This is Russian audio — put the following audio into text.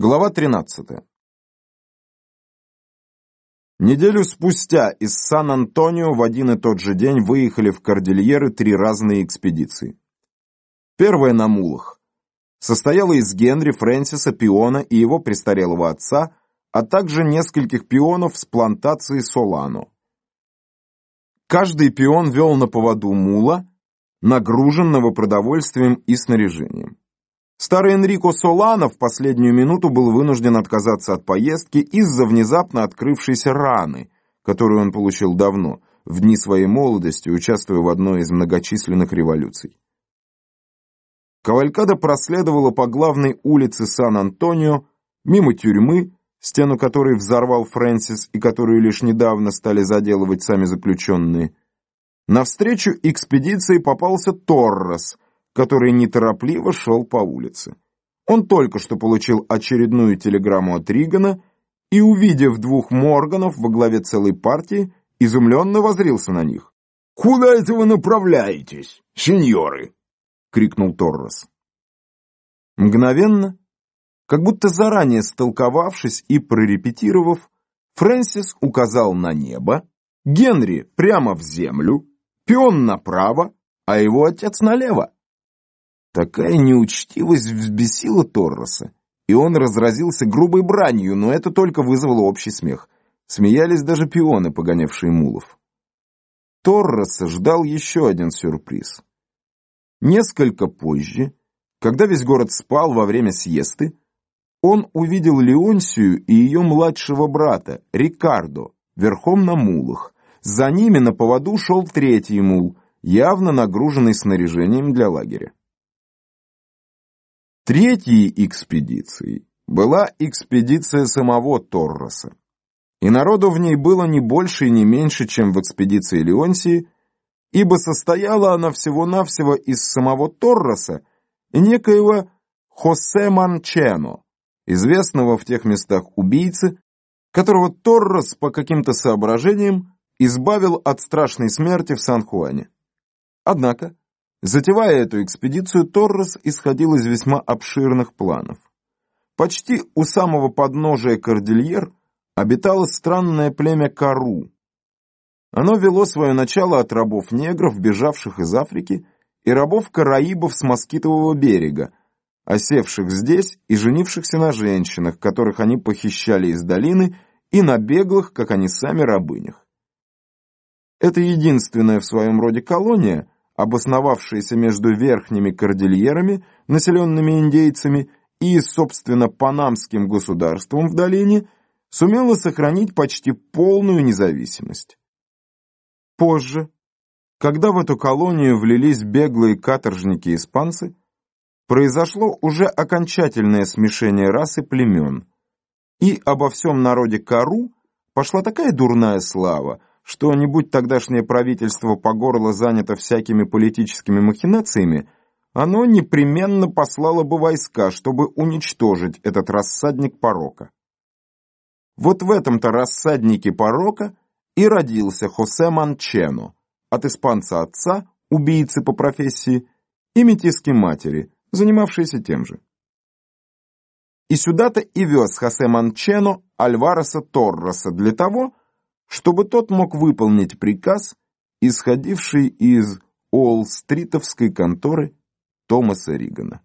Глава 13. Неделю спустя из Сан-Антонио в один и тот же день выехали в Кордильеры три разные экспедиции. Первая на мулах. Состояла из Генри, Фрэнсиса, Пиона и его престарелого отца, а также нескольких пионов с плантации Солано. Каждый пион вел на поводу мула, нагруженного продовольствием и снаряжением. Старый Энрико Солано в последнюю минуту был вынужден отказаться от поездки из-за внезапно открывшейся раны, которую он получил давно, в дни своей молодости, участвуя в одной из многочисленных революций. Кавалькада проследовала по главной улице Сан-Антонио, мимо тюрьмы, стену которой взорвал Фрэнсис и которую лишь недавно стали заделывать сами заключенные. Навстречу экспедиции попался Торрес – который неторопливо шел по улице. Он только что получил очередную телеграмму от Ригана и, увидев двух Морганов во главе целой партии, изумленно возрился на них. «Куда это вы направляетесь, сеньоры?» — крикнул Торрес. Мгновенно, как будто заранее столковавшись и прорепетировав, Фрэнсис указал на небо, Генри прямо в землю, Пион направо, а его отец налево. Такая неучтивость взбесила Торроса, и он разразился грубой бранью, но это только вызвало общий смех. Смеялись даже пионы, погонявшие мулов. Торроса ждал еще один сюрприз. Несколько позже, когда весь город спал во время сиесты, он увидел Леонсию и ее младшего брата, Рикардо, верхом на мулах. За ними на поводу шел третий мул, явно нагруженный снаряжением для лагеря. Третьей экспедицией была экспедиция самого Торроса. И народу в ней было не больше и не меньше, чем в экспедиции Леонсии, ибо состояла она всего-навсего из самого Торроса и некоего Хосе Манчено, известного в тех местах убийцы, которого Торрос по каким-то соображениям избавил от страшной смерти в Сан-Хуане. Однако, Затевая эту экспедицию, Торрес исходил из весьма обширных планов. Почти у самого подножия Кордильер обитало странное племя Кару. Оно вело свое начало от рабов-негров, бежавших из Африки, и рабов-караибов с Москитового берега, осевших здесь и женившихся на женщинах, которых они похищали из долины, и на беглых, как они сами, рабынях. Это единственная в своем роде колония – обосновавшаяся между верхними кордильерами, населенными индейцами, и, собственно, панамским государством в долине, сумела сохранить почти полную независимость. Позже, когда в эту колонию влились беглые каторжники-испанцы, произошло уже окончательное смешение рас и племен, и обо всем народе Кару пошла такая дурная слава, что, не будь тогдашнее правительство по горло занято всякими политическими махинациями, оно непременно послало бы войска, чтобы уничтожить этот рассадник порока. Вот в этом-то рассаднике порока и родился Хосе Манчено, от испанца отца, убийцы по профессии, и метиски матери, занимавшейся тем же. И сюда-то и вез Хосе Манчено Альвареса Торроса для того, чтобы тот мог выполнить приказ, исходивший из Уолл-стритовской конторы Томаса Ригана.